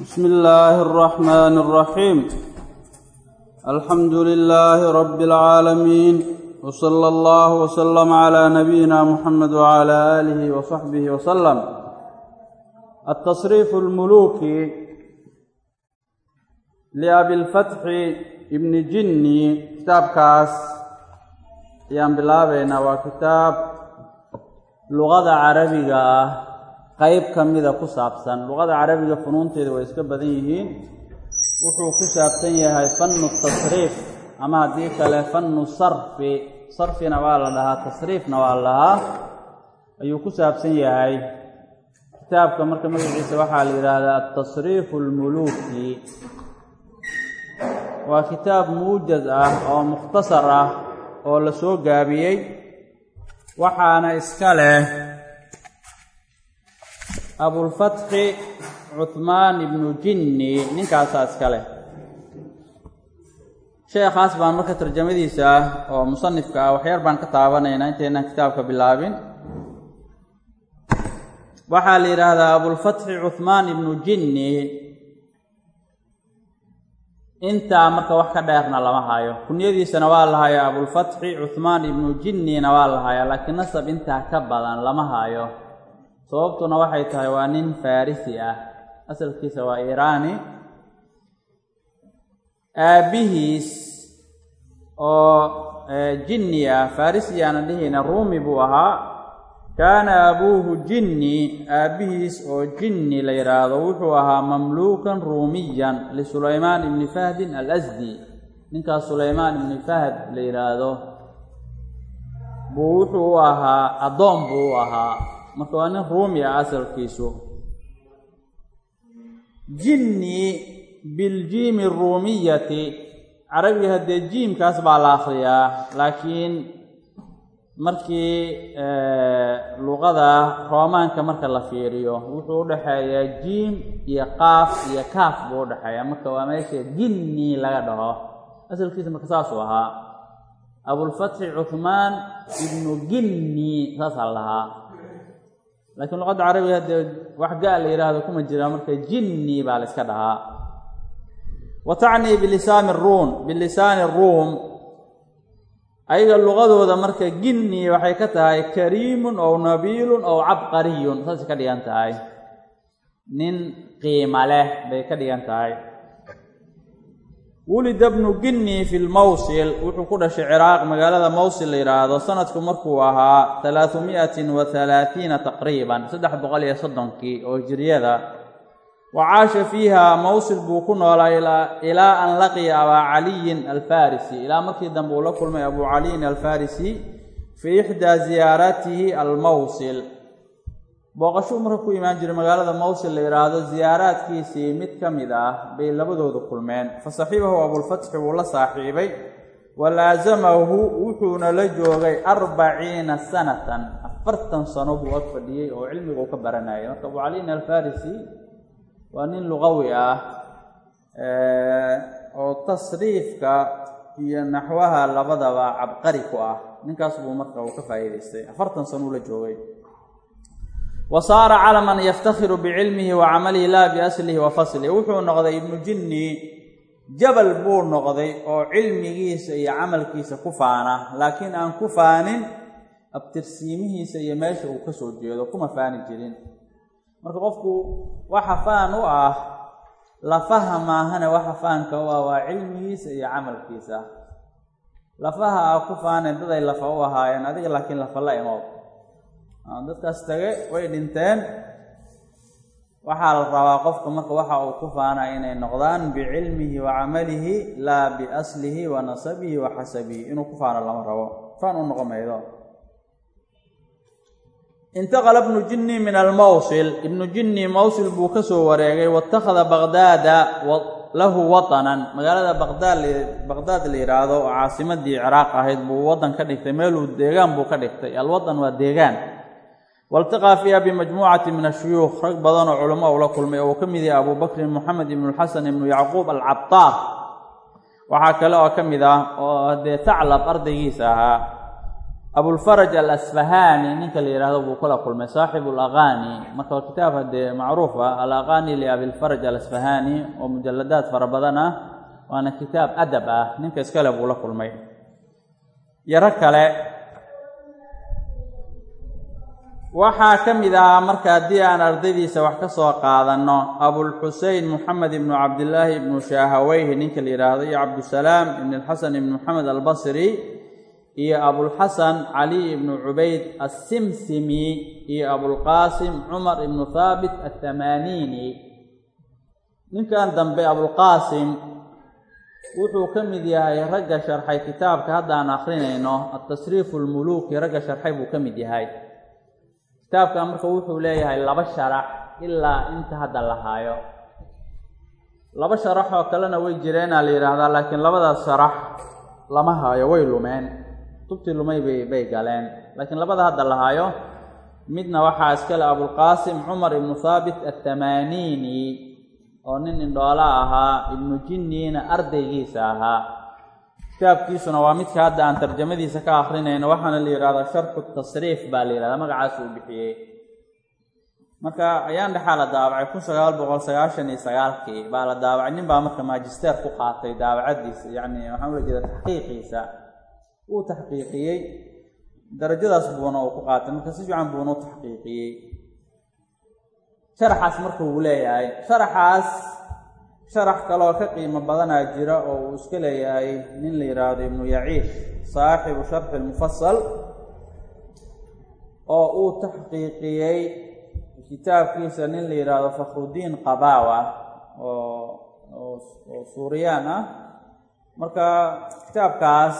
بسم الله الرحمن الرحيم الحمد لله رب العالمين وصلى الله وسلم على نبينا محمد وعلى آله وصحبه وسلم التصريف الملوكي لأبي الفتح ابن جني كتاب كاس ayaan bilaabaynaa waa kitaab luqada qeyb ka mida ku saabsan. Luqada carabiga funuunteeda way iska badan yihiin. Wuxuu ku saabsan yahay fannu tasriif ama haddii kale fannu sarfi. Sarfina waa la dhahaa tasriifna waa la dhahaa. Ayuu ku saabsan yahay. Kitaabka marka magaciisa waxaa la yidhaahdaa altasriifu almuluuki waa kitaab muujad ah oo mukhtasar ah oo la soo gaabiyey. Waxaana iska leh abulfatxi cuhmaan ibnu jinni ninkaasaa iska leh. Sheekhaas baan marka tarjamadiisa ah oo musanifka ah waxyar baan ka taabanaynaa intaynan kitaabka bilaabin. Waxaa la yidhaahdaa abulfatxi cuhmaan ibnu jinni. Intaa marka wax ka dheerna lama hayo. Kunyadiisana waa la hayaa abulfatxi cuhmaan ibnu jinnina waa la hayaa laakiin nasab intaa ka badan lama hayo sababtuna waxay tahay waa nin farisi ah. Asalkiisa waa iiraani aabbihiis oo jinni ah. Farisi dhihayna ruumi buu ahaa. Kaana abuuhu jinni. Aabbihiis oo jinni la yidhaahdo wuxuu ahaa mamluukan ruumiyan lisulaymaan ibni fahdin alasdi ninkaas sulaymaan ibni fahd la yidhaahdo buu wuxuu u ahaa addoon buu u ahaa marka waa nin ruumi ah asalkiisu. Jinni biljiimi ruumiyati. Carabiga haddee jiimkaas baa la akhriyaa laakiin markii luqada roomaanka marka la fiiriyo wuxuu u dhexeeyaa jiim iyo qaaf iyo kaaf buu u dhexeeyaa. Marka waa meesha jinni laga dhaho. Asalkiisa marka saasuu ahaa. Abulfatxi cuhmaan ibnu ginni saasaa la lahaa laakiin luqadda carabiga haddee wax ga la yidhaahdo kuma jira marka jinni baa la iska dhahaa. Wa tacnii bilisaani ruum bilisaani ruum. Ayaga luqadooda marka ginni waxay ka tahay kariimun ow nabiilun ow cabqariyun saasay ka dhigan tahay. Nin qiima leh bay ka dhigan tahay wulida bnu ginni fi lmawsil wuxuu ku dhashay ciraaq magaalada mawsil la yidhaahdo sanadku markuu ahaa halaahumi'atin wa halaatiina taqriiban saddex boqol iyo soddonkii oo hijiriyada wa caasha fiiha mawsil buu ku noolaa ilaa an laqiya abaa caliyin alfarisi ilaa markii dambe uu la kulmay abuu caliyin alfarisi fii ixdaa ziyaaratihi almawsil booqashuu marka ku imaan jiray magaalada mawsil la yidhaahdo ziyaaraadkiisii mid ka mid ah bay labadoodu kulmeen. Fa saxiibahu abulfatxi wuu la saaxiibay. Wa laasamahu wuxuuna la joogay arbaciina sanatan afartan sano buu ag fadhiyey oo cilmiguu ka baranayay marka abuu caliyin alfarisi waa nin luqawi ah oo tasriifka iyo naxwaha labadaba cabqari ku ah. Ninkaas buu marka uu ka faa'iidaystay. Afartan sanuu la joogay wa saara calaman yaftakhiru bicilmihi wa camalihi laa biaslihi wa faslihi. Wuxuu noqday ibnu jinni jabal buu noqday oo cilmigiisa iyo camalkiisa ku faana. Laakiin aan ku faanin abtirsiimihiisa iyo meesha uu ka soo jeedo kuma faani jirin. Marka qofku waxa faan u ah lafaha maahane waxa faanka u ah waa cilmigiisa iyo camalkiisa. Lafaha aa ku faaneen daday lafa u ahaayeen adiga laakiin lafa la imood dadkaas tage way dhinteen. Waxaa la rabaa qofka marka waxa uu ku faana inay noqdaan bicilmihi wa camalihi laa biaslihi wa nasabihi wa xasabihi. Inuu ku faano lama rabo. Faan u noqon maydo intaqala ibnu jinni min almawsil. Ibnu jinni mawsil buu ka soo wareegay waittakhada baqdaada lahu watanan. Magaalada baqdaad la yidhaahdo oo caasimadii ciraaq ahayd buu waddan ka dhigtay meeluu deegaan buu ka dhigtay. Alwatan waa deegaan waltaqaa fiiha bimajmuucati min ashuyuukh rag badan oo culamo uu la kulmay. oo uu ka mid yahay abuu bakrin moxamed ibnu lxasan ibnu yacquub alcabtaar waxaa kale oo ka mid ah oo dee taclab ardaygiisa ahaa abulfaraj alasfahani ninka la yidhaahdo buu kula kulmay. saaxibu alaqaani marka kitaab haddee macruuf ah alaqaani liabilfaraj alasfahani oo mujaladaad fara badan ah waana kitaab adab ah ninka iskale buu la kulmay. yaro kale waxaa ka mid ahaa marka haddii aan ardaydiisa wax ka soo qaadanno abulxusein moxamed ibnu cabdillaahi ibnu shaahaweyhi ninka la yidhaahdo iyo cabdusalaam ibn alxasan ibn moxamed albasri iyo abulxasan cali ibnu cubayd assimsimi iyo abulqaasim cumar ibnu thaabit athamaaniini ninkan dambe abulqaasim wuxuu ka mid yahay ragga sharxay kitaabka hadda aan akrinayno atasriifu lmuluuki ragga sharxay buu ka mid yahay kitaabkan marka wuxuu leeyahay laba sharax ilaa inta hadda la haayo. Laba sharax oo kalena way jireenaa la yidhaahdaa laakiin labadaas sharax lama haayo way lumeen. Kutubtii lumay bay bay galeen. Laakiin labada hadda la haayo midna waxaa iskale abulqaasim cumar ibnu thaabit athamaaniini oo nin indhoola ahaa ibnu jinniina ardaygiisa ahaa kitaabkiisuna waa midka hadda aan tarjamadiisa ka akrinayno waxaana la yidhahdaa sharxu tasriif baa la yidhahdaa magacaas uu bixiyey. Marka ayaan dhexaa la daabacay kun sagaal boqol sagaashan iyo sagaalkii baa la daabacay nin baa marka maajisteer ku qaatay daabacadiisa yacni waxaan ula jeeda taxqiiqiisa. Wuu taxqiiqiyey darajadaas buuna uu ku qaatay marka si fiican buuna u taxqiiqiyey. Sharaxaas marka uu leeyahay sharaxaas sharax kaloo ka qiimo badanaa jira oo uu iska leeyahay nin la yidhaahdo ibnu yaciish saaxibu sharxi lmufasal oo uu taxqiiqiyey kitaabkiisa nin la yidhaahdo fakhrudiin qabaawa oo oo suuriyaan ah. Marka kitaabkaas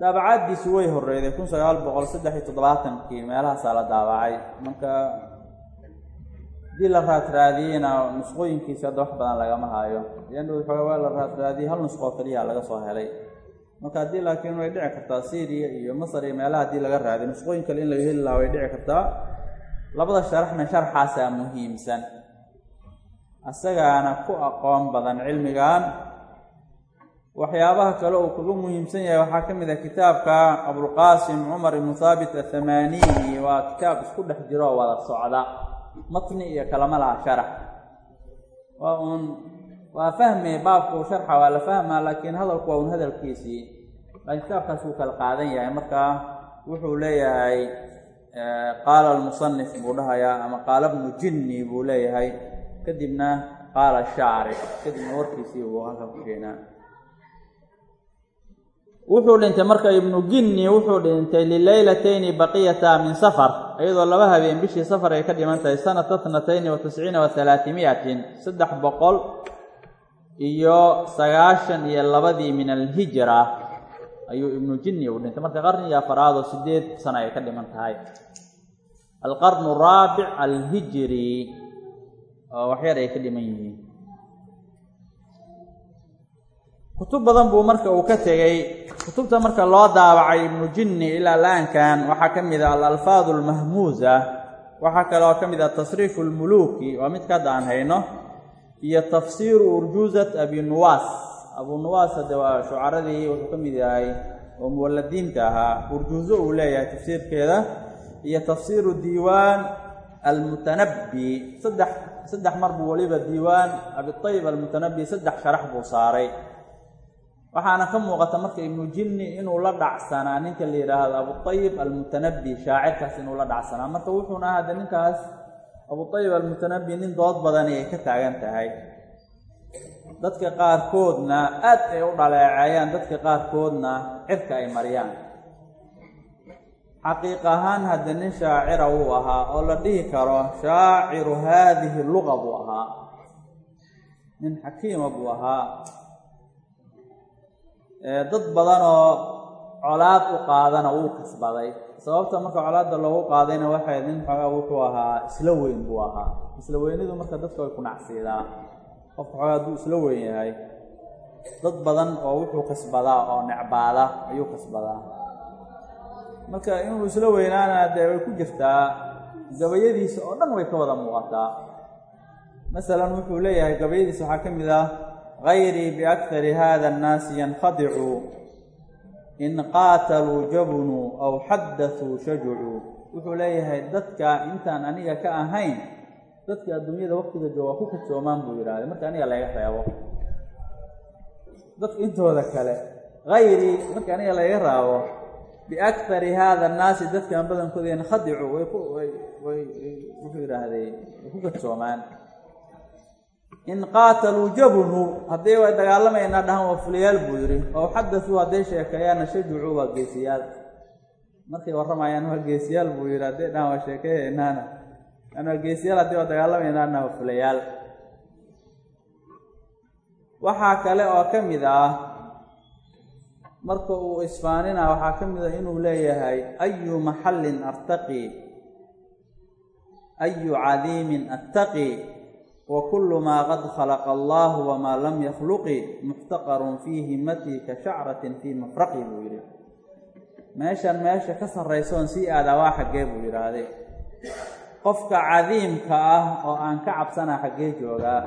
daabacadiisu way horeyday kun sagaal boqol saddex iyo toddobaatankii meelahaasaa la daabacay. Marka haddii la raadraadiyeyna nusqooyinkiisa hadda wax badan lagama haayo. Yandhow xooga waa la raadraadiyey hal nusqoo keliya laga soo helay. Marka haddii laakiin way dhici kartaa syriya iyo masar iyo meelaha haddii laga raadiyo nusqooyin kale in laga heli lahaa way dhici kartaa. Labada sharaxna sharxaasaa muhiimsan. Asagaana ku aqoon badan cilmigan waxyaabaha kale uu kaga muhiimsan yahay waxaa ka mid ah kitaabka abulqaasim cumar ibnu thaabit athamaaniini waa kitaab isku dhex jiro oo wada socda matni iyo kalama laha sharax. Waa uun waa fahme baabku sharxa waa la fahmaa laakiin hadalku waa un hadalkiisii. Laakiin kitaabkaas wuu kala qaadan yahay. Marka wuxuu leeyahay qaala almusanif buu dhahayaa ama qaala bnu jinni buu leeyahay. Kadibna qaala shaarix kadibna warkiisii buu halka ku keenaa wuxuu dhintay marka ibnu ginni wuxuu dhintay lileylatayni baqiyata min safar iyadoo laba habeen bishii safar ay ka dhiman tahay sanata tnatayni wa tisciina wa halaatimiatin saddex boqol iyo sagaashan iyo labadii min alhijra ayuu ibnu jinni uu dhintay. Marka qarnigii afaraad oo sideed sano ay ka dhiman tahay. Alqarnu raabic alhijri oo waxyar ay ka dhiman yihiin kutub badan buu marka uu ka tegey kutubta marka loo daabacay ibnu jinni ilaa laankan waxaa ka mid ah alalfaad almahmuusa waxaa kaloo ka mid ah tasriifu lmuluuki waa midka hadda aan hayno iyo tafsiiru urjuuzat abi nuwaas. Abuu nuwaas hadde waa shucaradii wuxuu ka mid yahay oo muwalladiinta ahaa. Urjuuzo uu leeyahay tafsiirkeeda iyo tafsiiru diiwaan almutanabbi. Saddex saddex mar buu weliba diiwaan abitayib almutanabbi saddex sharax buu saaray waxaana ka muuqata marka ibnu jinni inuu la dhacsanaa ninka la yidhaahdo abutayib almutanabbi shaacirkaas inuu la dhacsanaa. Marka wuxuuna ahade ninkaas abutayib almutanabbi nin dood badani ay ka taagan tahay. Dadka qaarkoodna aad ay u dhaleeceeyaan dadka qaarkoodna cirka ay mariyaan. Xaqiiq ahaan hadde nin shaacira wuu ahaa oo la dhihi karo shaaciru haadihi luga buu ahaa. Nin xakiima buu ahaa dad badanoo colaad u qaadana wuu kasbaday. Sababta marka colaadda loogu qaadayna waxay nin xoogaa wuxuu ahaa isla weyn buu ahaa. Isla weynidu marka dadka way ku nacsiidaa qofka xoogaa hadduu isla weyn yahay dad badan oo wuxuu kasbadaa oo necbaada ayuu kasbadaa. Marka inuu isla weynaana dee way ku jirtaa gabayadiisa oo dhan way ka wada muuqataa. Masalan wuxuu leeyahay gabayadiisa waxaa ka mid ah gayrii biakari hada annaasi yankhadicu in qaataluu jabnuu aw xaddathuu shajucuu wuxuu leeyahay dadka intaan aniga ka ahayn dadka adduunyada waqtiga jooga ku kadsoomaan buu yidhahday marka aniga laga reebo dadka intooda kale hayrii marka aniga laga raabo biakari haada annaasi dadkan badankooda yankhadicu way ku way way wuxuu yidhaahday way ku kadsoomaan in qaataluu jabnuu haddii way dagaalamaynaa dhahan waa fuliyaal buu yidhi oo xadathuu hadday sheekeeyaanna shajucuu waa geesiyaal. Markay warramayaan waa geesiyaal buu yidhi hadday dhahan waa sheekeyhaynaana anaa geesiyaal haddii waa dagaalamaynaa waa fulayaal waxaa kale oo ka mid ah marka uu isfaanina waxaa ka mid ah inuu leeyahay ayu maxallin artaqi? Ayu cadiimin attaqi wa kullu maa qad khalaqa allahu wamaa lam yakhluqi muxtaqarun fii himatii ka shacratin fii mafraqi buu yidhi. Meeshan meesha ka sarraysoon sii aadaa waa xaggee buu yidhaahday. Qofka cadiimka ah oo aan ka cabsanaa xaggee joogaa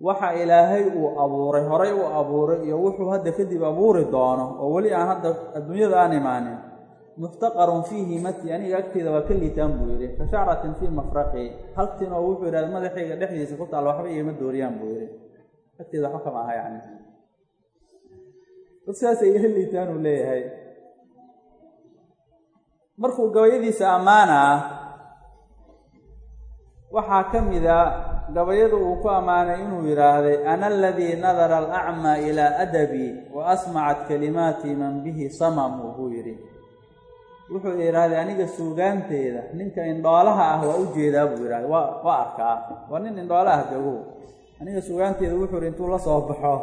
waxa ilaahay uu abuuray horay uu abuuray iyo wuxuu hadda kadib abuuri doono oo weli aan hadda adduunyada aan imaanin muxtaqarun fii himati aniga agteeda waa ka liitaan buu yidhi. Ka shacratin fii mafraqi haltin oo wuxuu yidhahda madaxayga dhexdiisa ku taalla waxba igama dooriyaan buu yidhi. Agteeda waxba kama aha yacni. Dad saasay uu leeyahay. Markuu gabayadiisa ammaana ah waxaa ka mid a gabayada uu ku ammaanay inuu yidhaahday ana aladii nadara alacmaa ilaa adabii wa asmacat kalimaatii man bihi samamu wuxuu yidhaahday aniga suugaanteeda ninka indhoolaha ah waa u jeedaa buu yidhahday waa arkaa. Waa nin indhoole ah jogow aniga suugaanteeda wuxuu yidhi intuu la soo baxo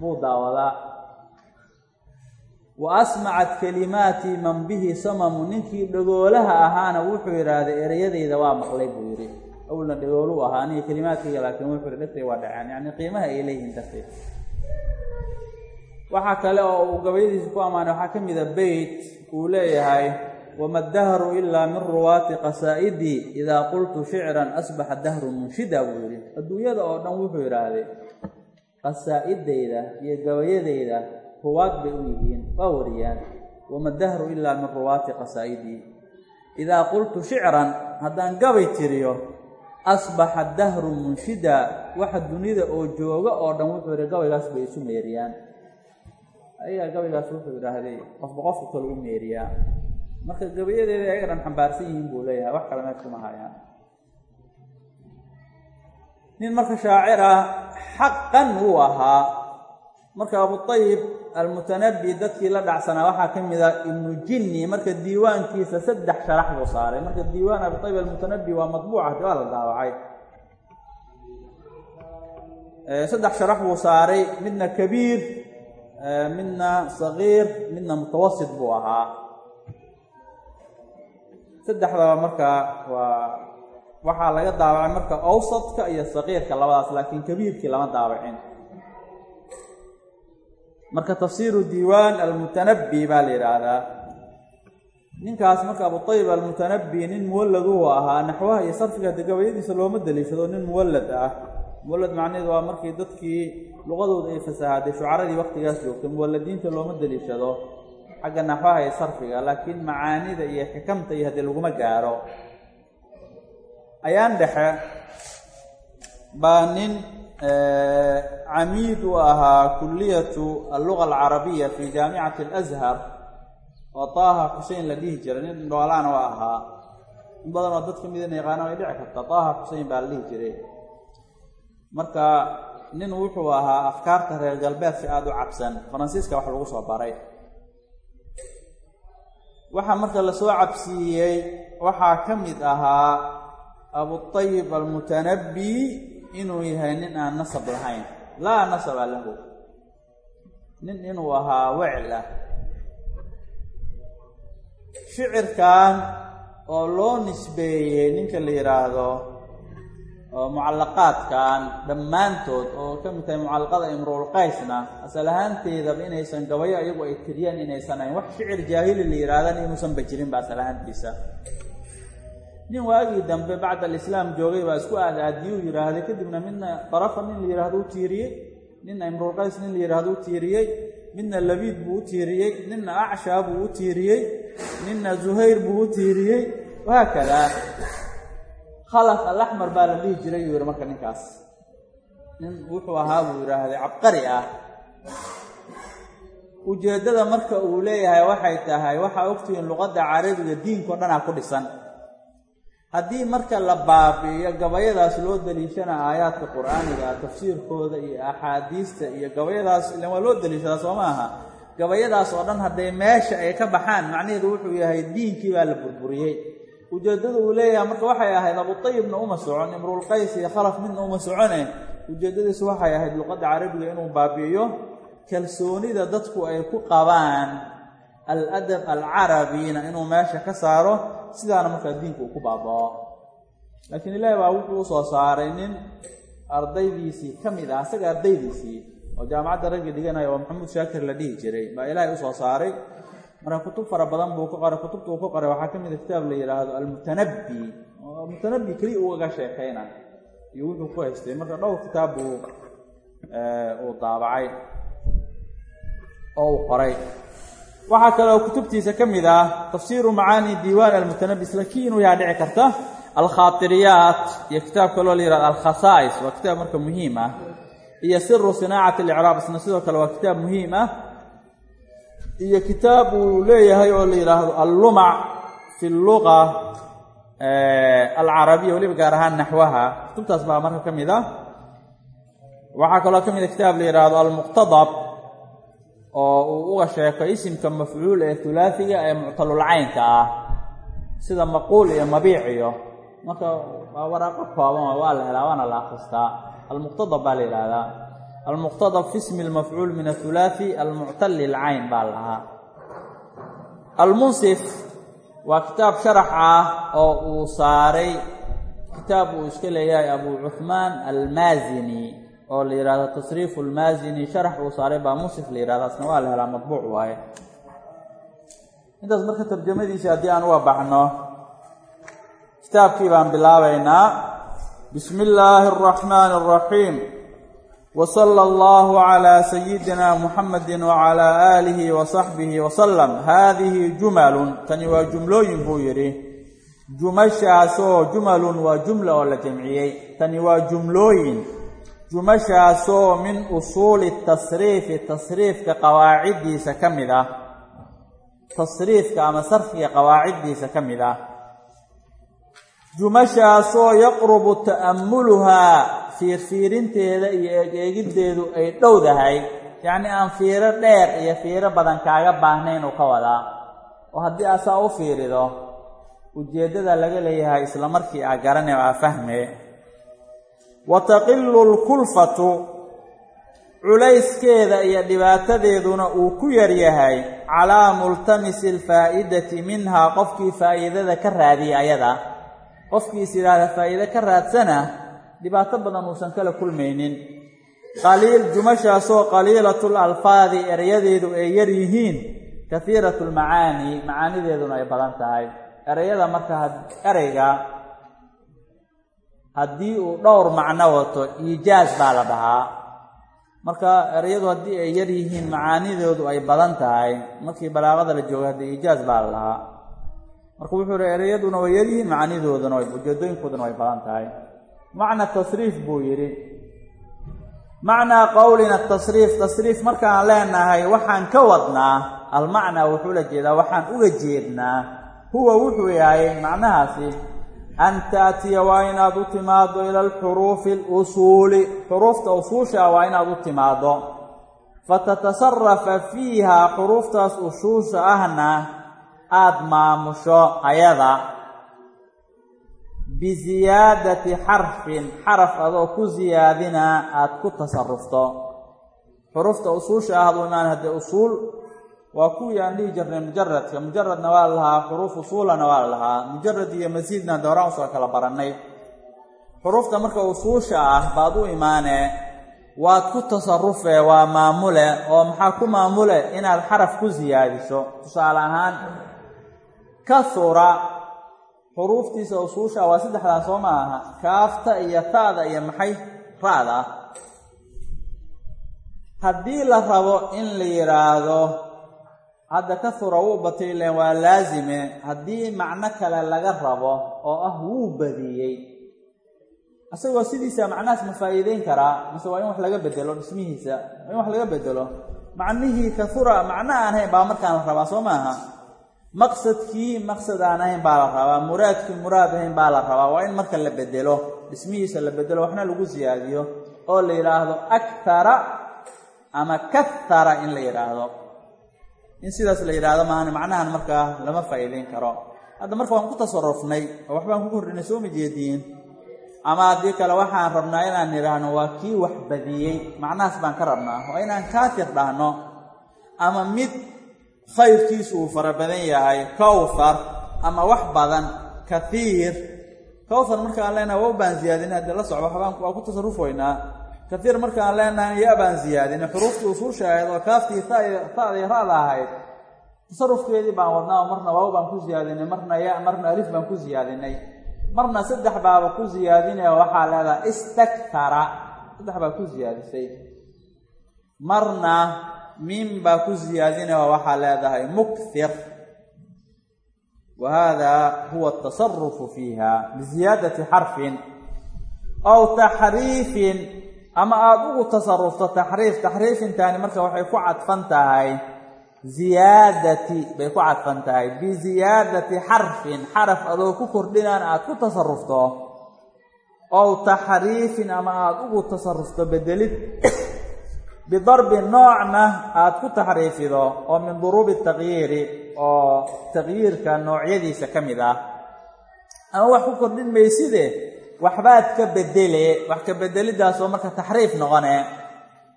buu daawadaa. Wa asmacat kalimaatii man bihi samamu. Ninkii dhagoolaha ahaana wuxuu yidhaahday ereyadeyda waa maqlay buu yidhi. Awlna dhagooluu ahaa. Aniga kelimaadkayga laakiin wuxuu yidhi dhegtay waa dhaceen yacni qiimaha ay leeyihiin darteed waxaa kale oo uu gabayadiisa ku ammaanay waxaa ka mida beyt uu leeyahay wama dahru ilaa min ruwaati qasaa'idii idaa qultu shicran asbaxa dahru munshida buu yidhi. Adduunyada oo dhan wuxuu yidhaahday qasaa'idayda iyo gabayadayda ruwaad bay u yihiin waa wariyaan. Wama dahru ilaa min ruwaati qasaa'idii idaa qultu shicran haddaan gabay tiriyo asbaxa dahru munshida. Waxa dunida oo jooga oo dhan wuxuu yidhi gabaygaas bay isu meeriyaan ayagaa gabaygaas wuxuu yidhaahday qofba qofka kale u meeriyaa marka gabayadeeda ayaga dhan xambaarsan yihiin buu leeyahay wax kale meesha kuma hayaan nin marka shaacir ah xaqan wuu ahaa. Marka abutayib almutanabi dadkii la dhacsanaa waxaa ka mid a ibnu jinni marka diiwaankiisa saddex sharax buu saaray. Marka diiwaan abutayib almutanabi waa matbuuca de waa la daawacay saddex sharax buu saaray. Midna kabiir midna sagiir midna mutawasit buu ahaa. Saddexdaba marka waa waxaa laga daawacay marka awsadka iyo sagiirka labadaas laakiin kabiirkii lama daawacin marka tafsiiru diiwaan almutanabi baa la yidhaahdaa. Ninkaas marka abutayib almutanabi nin muwallad uu ahaa naxwaha iyo sarfiga de gabayadiisa looma daliishado nin muwallad ah muwallad macnaheedu waa markii dadkii luqadooda ay fasahaaday shucaradii waqtigaas joogtay muwalladiinta looma daliishado xagga naxwaha iyo sarfiga laakiin macaanida iyo xikamta iyo haddii laguma gaaro. Ayaan dhexe baa nin camiid u ahaa kuliyatu alluga alcarabiya fi jaamicati alashar oo taaha xusein la dhihi jiray. Nin indhoolaana waa ahaa. In badan oo dad ka midina yaqaana way dhici karta taaha xusein baa la dhihi jiray marka nin wuxuu ahaa afkaarta reer galbeed si aada u cabsan. Faransiiska wax lagu soo baray. Waxaa marka la soo cabsiiyey waxaa ka mid ahaa abutayib almutanabi inuu yahay nin aan nasab lahayn. Laa nasaba lahu. Nin inuu ahaa wecl ah. Shicirkan oo loo nisbeeyey ninka la yidhaahdo oo mucallaqaadkan dhammaantood oo ka mid tahay mucallaqada imruulqaysna asal ahaanteedaba inaysan gabayo iyagu ay tiriyaan inaysan ahayn. Wax shicir jaahili la yidhahdana inuusanba jirinba asal ahaantiisa. Nin waagii dambe bacda alislaam joogay baa isku aadaadiyuu yidhaahday kadibna midna darafa nin la yidhahdo u tiiriyey ninna imruulqays nin la yidhahdo u tiiriyey midna labiid buu u tiiriyey ninna acshaa buu u tiiriyey ninna zuhayr buu u tiiriyey. Wahaakadaa khalaf alaxmar baa la dhihi jiray yuu yihi marka ninkaas. Nin wuxuu ahaa buu yidhaahday cabqari ah. Ujeeddada marka uu leeyahay waxay tahay waxaa ogtihiin luqadda carabiga diinkao dhanaa ku dhisan. Haddii marka la baabi'iyo gabayadaas loo daliishana aayaadka qur'aaniga tafsiirkooda iyo axaadiista iyo gabayadaas ilan waa loo daliishadaa soo ma aha. Gabayadaas oo dhan hadday meesha ay ka baxaan macnaheedu wuxuu yahay diinkii baa la burburiyey ujeeddada uu leeyahay marka waxay ahayd abutayibna uma socon imrulqays iyo khalaf midna uma socone ujeeddadiisu waxay ahayd luqadda carabiga inuu baabi'iyo kalsoonida dadku ay ku qabaan al-adab alcarabina inuu meesha ka saaro sidaana markaa diinku uu ku baabao. Laakiin ilaahi baa wuxuu u soo saaray nin ardaydiisii ka mid ah isaga ardaydiisii oo jaamacadda ragga dhiganaya oo maxamuud shaakir la dhihi jiray baa ilaahay u soo saaray marka kutub fara badan buu ku qoray kutubta uu ku qoray waxaa ka mid a kitaab la yidhaahdo almutanabbi. Oo mutanabbi keliya ugaga sheekayna iyo wuxuu ku haystay. Marka dhowr kitaab buu uu daabacay oo uu qoray. Waxaa kaloo kutubtiisa ka mid ah tafsiiru macaani diiwaan almutanabbi laakiin inuu yaha dhici karta alkhaatiriyaat iyo kitaab kaloo la yihahdo alkhasaa'is. Waa kitaab marka muhiim ah iyo siru sinaacati alicraab isna sidoo kale waa kitaab muhiim ah iyo kitaab uu leeyahay oo la yidhaahdo allumac fi luqa alcarabiya weliba gaar ahaan naxwaha. Kutubtaas baa marka ka mid ah. Waxaa kaloo ka mid a kitaab la yidhaahdo almuqtadab oo uu uga sheeko isimka mafcuul ee hulaasiga ee muctalulcaynka ah sida maquul iyo mabiic iyo marka waa waraaqo kooban waa la helaa waana la akristaa almuqtadab baa la yidhaahdaa almuqtadab fi ismi lmafcuul min ahulaasi almuctali lcayn baa lahaa almunsif waa kitaab sharax ah oo uu saaray kitaab uu iska leeyahay abu cuhmaan almaazini oo la yidhahdo tasriifu almaazini sharax uu saaray baa munsif la yidhahda asna waa la helaa madbuuc waaye intaas marka tarjamadiisa haddii aan baxno kitaabkii baan bilaabaynaa bismi illaahi araxmaani araxiim wsala allahu calaa sayidina muxamedi wacalaa aalihi wasaxbihi wasalam haadihi jumalun tani waa jumlooyin buu yidhi. Jumashaasoo jumalun waa jumla oo la jamciyey tani waa jumlooyin jumashaasoo min usuuli tasriifi tasriifka qawaaciddiisa ka mid ah. Tasriifka ama sarfiga qawaaciddiisa ka mid ah. Jumashaasoo yaqrubu ta'ammuluhaa fiirfiirinteeda iyo eeg-eegiddeedu ay dhowdahay yacnii aan fiiro dheer iyo fiiro badan kaaga baahnayn uu ka wadaa. Oo haddii asaa u fiirido ujeeddada laga leeyahay isla markii aa garane aa fahme. Wa taqilu lkulfatu culayskeeda iyo dhibaatadeeduna uu ku yaryahay calaa multamisi alfaa'idati minhaa qofkii faa'iidada ka raadiyay ayada. Qofkiis yidhaahda faa'iide ka raadsana dhibaato badan uusan kala kulmaynin. Qaliil jumashaasoo qaliilatul alfaadi erayadeedu ay yar yihiin kahiiratu lmacaani macaanideeduna ay badan tahay. Erayada marka ereyga haddii uu dhowr macno wato iijaaz baa la dhahaa. Marka erayadu haddii ay yar yihiin macaanidoodu ay badan tahay. Markii balaaqada la joogo haddii iijaaz baa la dhahaa. Marka wuxuu ihi erayaduna way yar yihiin macanidooduna ujeedooyinkooduna way badan tahay macna tasriif buu yidhi. Macnaa qowlina tasriif tasriif markaan leenahay waxaan ka wadnaa almacnaa wuxuu la jeedaa waxaan uga jeednaa huwa wuxuu yahay macnahaasi an taatiya waa inaad u timaaddo ila alxuruufi alusuuli. Xuruufta usuusha waa inaad u timaaddo. Fatatasarafa fiiha xuruuftaas usuusha ahna aada maamusho ayada bisiyaadati xarfin xaraf adoo ku siyaadina aada ku tasarufto xurufta usuusha ah haduu imaan haddee usuul waa kuwii aan dhihi jirnay mujaradka mujaradna waa la lahaa xuruuf usuulana waa la lahaa mujarad iyo masiidna dooraan u soo kala barannay xurufta marka usuusha ah baad u imaane waad ku tasarufee waa maamule oo maxaa ku maamule inaad xaraf ku siyaadiso tusaale ahaan kasura xuruuftiisa usuusha waa saddexdaa soo ma aha kaafta iyo taada iyo maxay? Ra'da haddii la rabo in la yidhaahdo hadda kahura wuu batay waa laazime. Haddii macno kale laga rabo oo ah wuu badiyey isagoo sidiisa macnahaas ma faa'iideyn karaa mise waa in wax laga bedelo dhismihiisa waa in wax laga bedelo. Macnihii kahura macno aan ahayn baa markaan la rabaa soo maaha maqsadkii maqsad aan ahayn baa la rabaa muraadkii muraad ahayn baa la rabaa. Waa in marka la bedelo dhismihiisa la bedelo waxna lagu siyaadiyo oo la yidhaahdo aktara ama kahara in la yidhaahdo in sidaas la yidhaahdo maahan macnahan markaa lama faa'iideyn karo. Hadda marka waan ku tasarufnay oo waxbaan ku kordhinay soo ma jeediin ama haddii kale waxaan rabnaa inaan nidhaahno waa kii wax badiyey. Macnahaas baan ka rabnaa. Waa inaan kaafir dhahno ama mid khayrkiisu uu fara badan yahay kawthar ama wax badan kaiir kawthar markaan leenahay waa baan ziyaadinay haddii la socdo waxbaan waa ku tasarufoynaa kaiir markaan leenahay yaa baan ziyaadinay xuruuftii usuusha ahayd oo kaaftii ta'dii ra'da ahayd tasarufkeedii baan wadnaa marna waaw baan ku ziyaadinay marna ya marna alif baan ku ziyaadinay. Marna saddex baaba ku ziyaadinaya waxaa leedahay istaktara saddex baa ku ziyaadisay. Marna miim baa ku ziyaadinaya waxaa leedahay mukthir. Wa hada huwa atasarufu fiiha biziyaadati xarfin aw taxriifin. Ama aada ugu tasarufto taxriif taxriifintaani marka waxay ku cadfan tahay ziyaadati bay ku cadfan tahay biziyaadati xarfin xaraf adoo ku kordhinaan aada ku tasarufto ow taxriifin ama aada ugu tasarufto bedelid bidarbi noocna aada ku taxriifido oo min duruubi taqyiiri oo taqyiirka noocyadiisa ka mid ah. Ama wax ku kordhin mayside waxbaad ka bedele wax ka bedelidaasoo marka taxriif noqone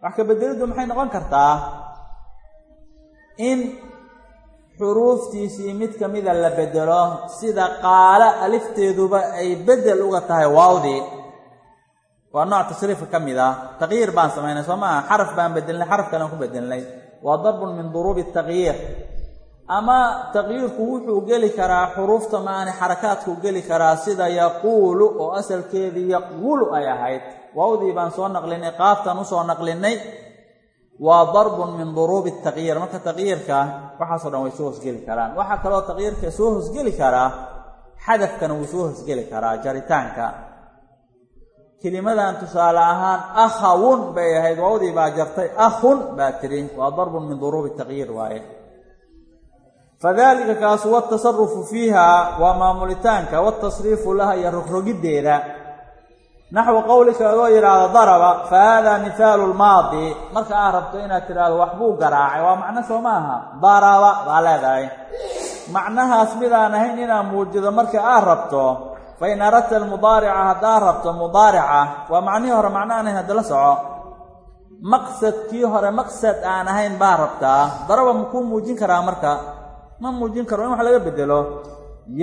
wax ka bedeliddu maxay noqon kartaa? In xuruuftiisii mid ka mida la bedelo sida qaalo alifteeduba ay bedel uga tahay waawdii waa nooc tasriifka ka mid ah. Taqyiir baan samaynay soo maaha xaraf baan bedelnay xaraf kalean ku bedelnay waa darbun min duruubi taqyiir. Ama taqyiirku wuxuu geli karaa xuruufta maani xarakaadku geli karaa sida yaquulu oo asalkeedii yaqulu ay ahayd. Waawdii baan soo naqlinay qaaftaan u soo naqlinay. Waa darbun min duruubi taqyiir. Marka taqyiirka waxaasoo dhan way soo hosgeli karaan. Waxaa kaloo taqyiirka soo hosgeli karaa xadafkana wuu soo hosgeli karaa jaritaanka kelimadan tusaale ahaan akhawun bay ahayd waawdii baa jartay akhun baa tiri. Waa darbun min duruubi taqyiir waaye. Fadalika kaasu watasarufu fiiha waa maamulitaanka watasriifu laha iyo rogrogiddeeda naxwu qowlika adoo yidhaahdo daraba fa hada mihaalu lmaadi marka aad rabto inaad tidhaahdo waxbuu garaacay waa macno soo maaha daraba baa leedahay. Macnahaas midaan ahayn inaad muujido marka aad rabto fa in aradta almudaarica haddaad rabto mudaarica waa macnihii hore macno aan ahayn haddala soco. maqsadkii hore maqsad aan ahayn baa rabtaa daraba makuu muujin karaa marka. Ma muujin karo in wax laga bedelo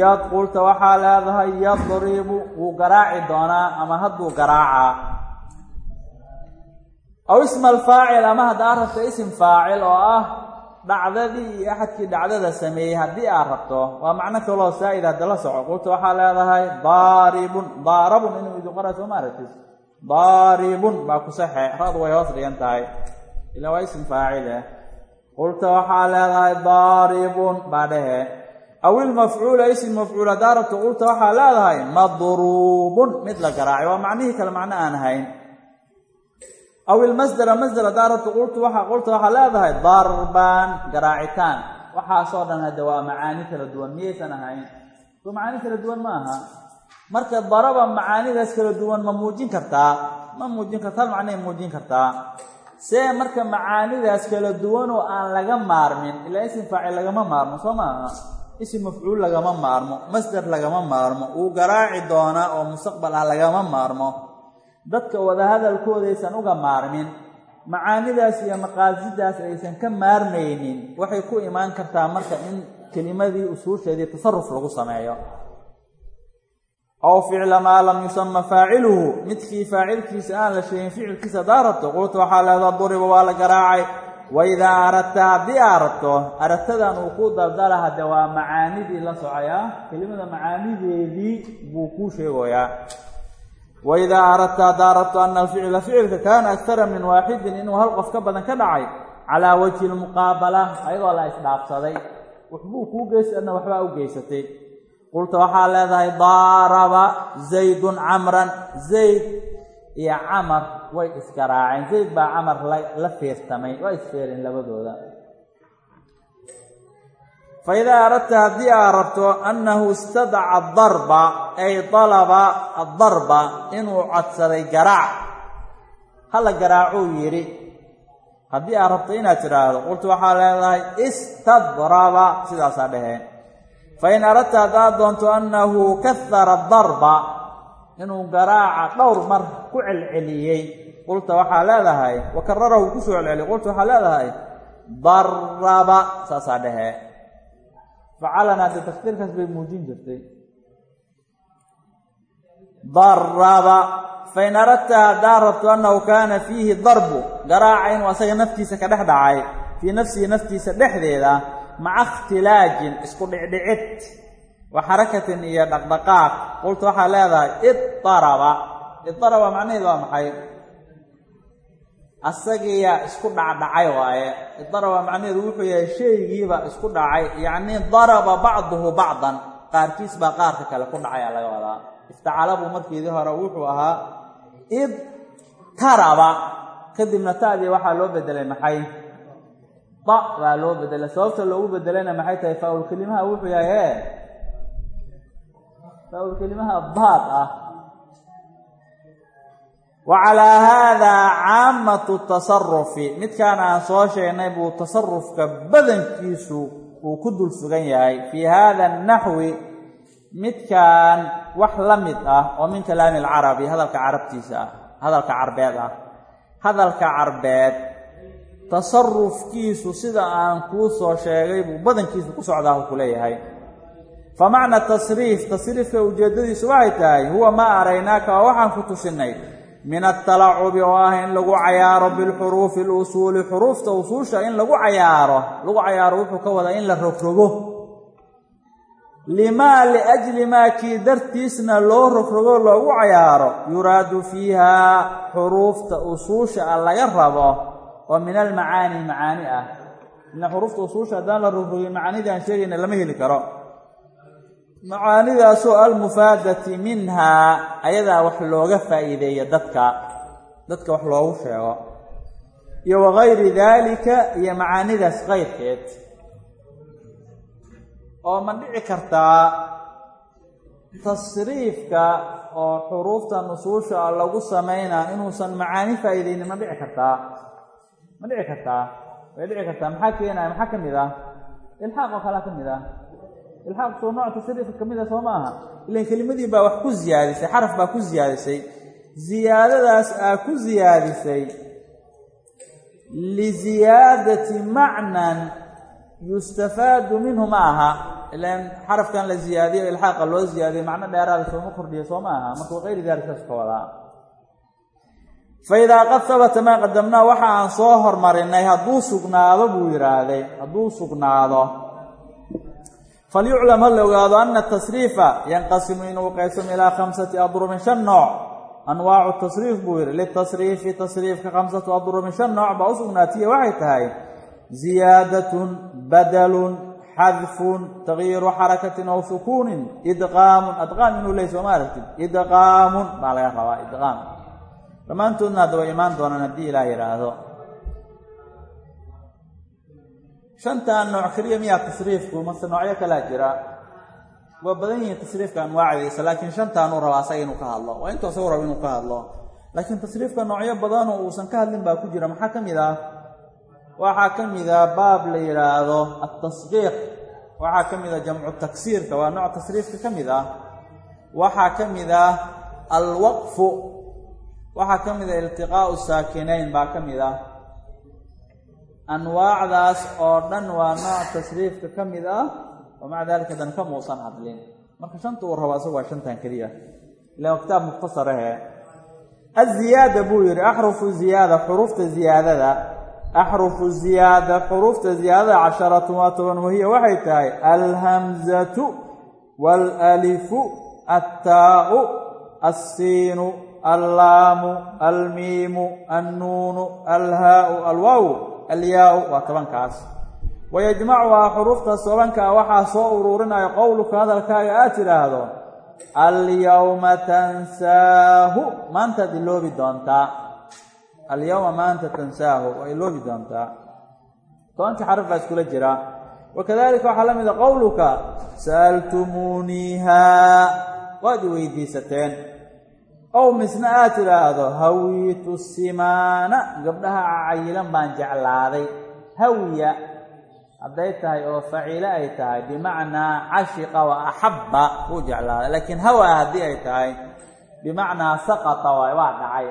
yad qulta waxaa leedahay yadribu wuu garaaci doonaa ama hadduu garaacaa aw isma alfaacil ama haddaad rabto isim faacil oo ah dhacdadii iyo axadkii dhacdada sameeyey haddii aad rabto waa macno kaloo saa'id hadda la soco. Qulta waxaa leedahay daaribun daarabun inuu idin qoray soo ma aragtis daaribun baa ku saxe. Radu way hoos dhigan tahay. Ilaa waa isim faacile qulta waxaa leedahay daaribun baa dhehe. Aw ilmafcuula isim mafcuul haddaa rabto qulta waxaa leedahay madruubun mid la garaacay waa macnihii kale macno aan ahayn aw ilmasdera masder haddaa qulta waxaa qulta waxaa leedahay darban garaacitaan. Waxaasoo dhan hadde waa macaani kala duwan miyaysan ahayn. Soo macaani kala duwan ma aha. Marka daraba macaanidaas kala duwan ma muujin kartaa? Ma muujin karta hal macnay muujin kartaa? See marka macaanidaas kala duwan oo aan laga maarmin ilaa isim faacil lagama maarmo soo maaha isim mafcuul lagama maarmo masder lagama maarmo uu garaaci doonaa oo mustaqbal ah lagama maarmo dadka wadahadalkoodaysan uga maarmin macaanidaas iyo maqaasidaas aysan ka maarmaynin waxay ku imaan kartaa marka in kelimadii usuusheedii tasaruf lagu sameeyo. Aw ficla maa lam yusama faaciluhu midkii faacilkiisa aan la sheegin ficilkiisa haddaa rabto qulta waxaa leedaa duriba waa la garaacay. Waidaa aradta haddii aad rabto aragtadan uu ku daldala hadde waa macaanidii la socoyaa kelimada macaanideedii buu kuu sheegayaa waidaa aradta haddaa rabto ana alficla ficilka kaana aktara min waaxidin inuu hal qof ka badan ka dhacay calaa wajhi lmuqaabala ayadoo la isdhaafsaday waxbuu kuu geysa waxbaa u geysatay qulta waxaa leedahay daaraba zaydun camran zayd iyo camar way isgaraaceen zayd baa camar la feertamay waa isfeereen labadooda faidaa aradta haddii aad rabto annahu istadaca darba ay dalaba adarba inuu codsaday garaac. Hala garaacuu yidhi. Haddii aad rabto inaad tidhaahdo qultu waxaa leedahay istadraba sidaasaa dheheen fain aradta haddaad doonto annahu kahara darba inuu garaaca dhowr mar ku celceliyey qulta waxaa leedahay wa kararahu ku soo celceliyey qulta waxaa leedahay daraba saasaa dhehee facalana dee tafsiirkaas bay muujin jirtay daraba fain aradta haddaad rabto annahu kaana fiihi darbu garaaca inuu asaga naftiisa ka dhex dhacay fii nafsihi naftiisa dhexdeeda maca ikhtilaajin isku dhicdhicid wa xarakatin iyo dhaqdhaqaaq qulta waxaa leedahay idaraba idaraba macnaheedu waa maxay asagiiyaa isku dhacdhacay waaye. Idaraba macnaheedu wuxuu yahay shaygiiba isku dhacay. Yacnii daraba bacduhu bacdan. Qaarkiis baa qaarka kale ku dhacay aa laga wadaa. Iftacala buu markiidii hore wuxuu ahaa id taraba. Kadibna ta'dii waxaa loo bedelay maxay? Da baa loo bedelay sababta loogu bedelayna maxay tahay? Faa-ul kelimaha wuxuu yahay e faa-ul kelimaha daad ah wa calaa haadaa caamatu tasarufi midkaan aan soo sheegnay buu tasarufka badankiisu uu ku dul sugan yahay. Fii haada naxwi midkaan wax la mid ah oo min kalaami alcarabi hadalka carabtiisa ah hadalka carbeed ah. Hadalka carbeed tasarufkiisu sida aan kuu soo sheegay buu badankiisu ku socdaa uu fa macna tasriif tasriifka ujeeddadiisu waxay tahay huwa maa araynaaka oo waxaan ku tusinay min altalacubi oo ah in lagu cayaaro bilxuruufi alusuuli xuruufta usuusha in lagu cayaaro lagu cayaaro wuxuu ka wadaa in la rogrogo limaa liajli maa kii dartiisna loo rogrogo loogu cayaaro yuraadu fiihaa xuruufta usuusha a laga rabo oo min almacaani macaani ah ila xuruufta usuusha haddaan la rogrogin macaanidii aan sheegayna lama heli karo macaanidaasoo almufaadati minhaa ayadaa wax looga faa'iideeya dadka dadka wax loogu sheego iyo wagayri daalika iyo macaanidaas qayrkeed oo ma dhici kartaa tasriifka oo xuruufta nusuusha lagu samaynaa inuusan macaani faa'iideynin ma dhici kartaa. Ma dhici kartaa. Way dhici kartaa. Maxaa keenaya? Maxaa ka mid ah? Ilxaaq oo kalea ka mid ah ilxaaq soo nooc tasriifka ka mid a soo ma aha ilan kelimadii baa wax ku siyaadisay xaraf baa ku siyaadisay ziyaadadaas aa ku siyaadisay liziyaadati macnan yustafaadu minhu ma aha. Ilan xarafkan la ziyaadiyo ilxaaqa loo ziyaadiyo macno dheeraada sooma kordhiyo soo ma aha marka waqayri dalik saas ka wadaa. Fa idaa qad habata maa qadamnaa waxa aan soo hormarinay hadduu sugnaado buu yidhaahday hadduu sugnaado falyuclam ha la ogaado ana tasriifa yanqasimu inuu qaysamo ilaa khamsati adrubin shan nooc anwaacu tasriif buu yidhi litasriifi tasriifka khamsatu adrubin shan nooc baa u sugnaatiya waxay tahay ziyaadatun badalun xadfun takyiiru xarakatin aw sukuunin idqaamun adqaam inuu leey sooma aragtid idqaamun baa laga rabaa idqaam dhammaantoodna hadda imaan doonaan haddii ilaah yidhaahdo shantan nooc keliya miyaa tasriifku mase noocyo kalaa jira? Waa badan yihiin tasriifka anwaacdiisa laakiin shantaanuu rabaa asaga inuu ka hadlo. Waa intuu asagu inuu ka hadlo. Laakiin tasriifka noocyo badanoo uusan ka hadlin baa ku jira. Maxaa ka mid ah? Waxaa ka mid a baab la yidhaahdo altasqiiq waxaa ka mid a jamcu taksiirka waa nooc tasriifka ka mid ah. Waxaa ka mid ah alwaqfu. Waxaa ka mid a iltiqaa'u saakinayn baa ka mid ah anwaacdaas oo dhan waa nooc tasriifka ka mid ah oo maca daalika dan ka muusan hadlin. Marka shanta uu rabo asagu waa shantan keliya. Ila waa kitaab mukhtasarahe aziyaada buu yidhi axrufu ziyaada xuruufta ziyaadada. Axrufu ziyaada xuruufta ziyaadada casharatu waa toban wahiya waxay tahay alhamzatu waalalifu attaa'u alsiinu allaamu almiimu annuunu alhaau alwaaw alyaau waa tobankaas. Wayajmacuhaa xuruuftaas tobankaa waxaa soo ururinaya qowluka hadalkaaga aad tidhaahdo. Alyawma tansaahu maantaad iloobi doontaa alyawma maanta tansaahu waa iloobi doontaa tobanka xaraf baa iskula jira. Wakadalika waxaa la mida qowluka sa'altumuuniihaa. Waad i weydiisateen ow misna aad tidhaahdo hawiitu simaana. Gabdhaha cayilan baan jeclaaday. Hawiya hadday tahay oo faciile ay tahay bimacnaa cashiqa wa axabba wuu jeclaaday. Laakiin hawa haddii ay tahay bimacnaa saqata waay waa dhacay.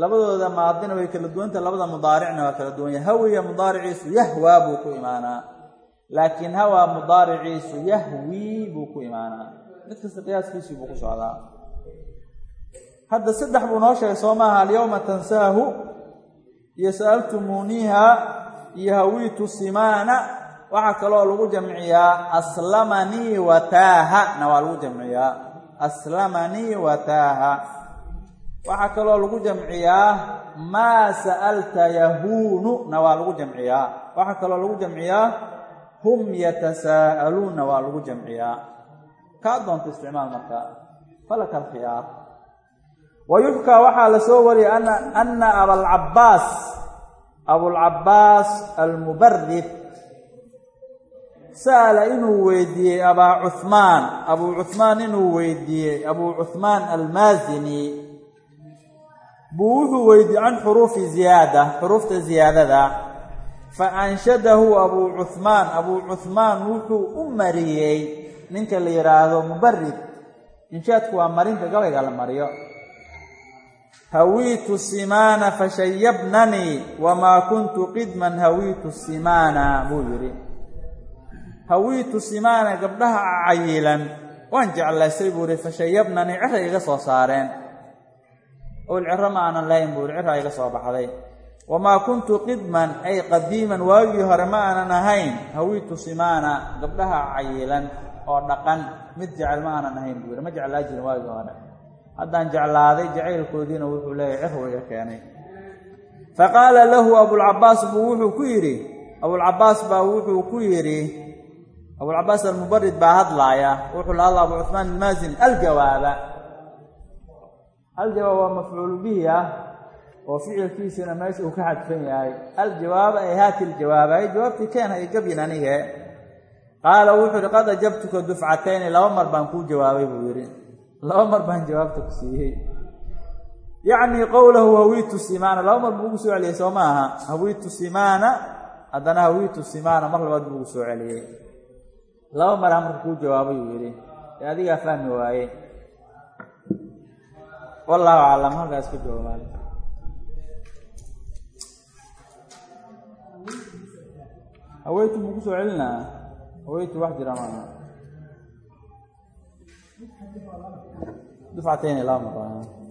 Labadooda maadina way kala duwanta labada mudaaricna waa kala duwan yahay hawiya mudaariciisu yahwaa buu ku imaanaa. Laakiin hawaa mudaariciisu yahwii buu ku imaanaa. Mid kasta qiyaaskiisii buu ku socdaa hadda saddex buu noo sheegay soo maaha alyawma tansaahu iyo sa'altumuuniiha iyo hawiitu simaana waxaa kaloo lagu jamciyaa aslamanii wataaha na waa lagu jamciyaa aslamanii wataaha waxaa kaloo lagu jamciyaa maa sa'alta yahuunu. Na waa lagu jamciyaa. Waxaa kaloo lagu jamciyaa hum yatasaa'aluunna waa lagu jamciyaa. Kaa doonta isticmaal marka falaka alkhiyaar wa yuxkaa waxaa la soo wariyay ana abalcabaas abulcabaas almubarid sa'ala inuu weydiiyey abaa cuhmaan abuu cuhmaan inuu weydiiyey abuu cuhmaan almaazini. Buu wuxuu weydiiyey can xuruufi ziyaada xuruufta ziyaadada. Fa anshadahu abuu cuhmaan abuu cuhmaan wuxuu u mariyey ninka la yidhaahdo mubarid inshaadku waa marinta gabayga la mariyo hawiitu simaana fashayabnanii wamaa kuntu qidman hawiitu simaana buu yidhi hawiitu simaana gabdhaha cayilan waan jeclaystay buu yihi fashayabnanii ciray iga soo saareen ol ciro ma aanan lahayn buu yihi ciraa iga soo baxday wamaa kuntu qidman ay qadiiman waagii hore ma aanan ahayn hawiitu simaana gabdhaha cayilan oo dhaqan mid jecel ma aanan ahayn buu yihi ma jeclaa waagii hore haddaan jeclaaday jacaylkoodiina wuxuu leeyahy ciruu iga keenay. Fa qaala lahu abulcabaas buu wuxuu ku yidhi abulcabaas baa wuxuu ku yidhi abulcabaas almubarid baa hadlaaya wuxuu la hadla abu cuhmaan almaazin aljawaaba. Aljawaab waa mafcuul bihi ah oo ficilkiisina meesha uu ka xadfan yahay. Aljawaaba ay haati ljawaaba ay jawaabtii keen hay gabyin anige qaala wuxuu yihi qad ajabtuka dufcatayni laba mar baan kuu jawaabay buu yidhi laba mar baan jawaabta ku siiyey. Yacnii qowlahu hawiitu simaana. Laba mar buu ugu soo celiyey soo ma aha hawiitu simaana haddana hawiitu simaana. Mar labaad buu ugu soo celiyey. Laba mar amarka kuu jawaabay uu yidhi ee adigaa fahmi waaye. Wallahu aclam halkaas ka joogaan haweytu buu ku soo celinaa haweytu wax jira maaha dufcatayni laba mar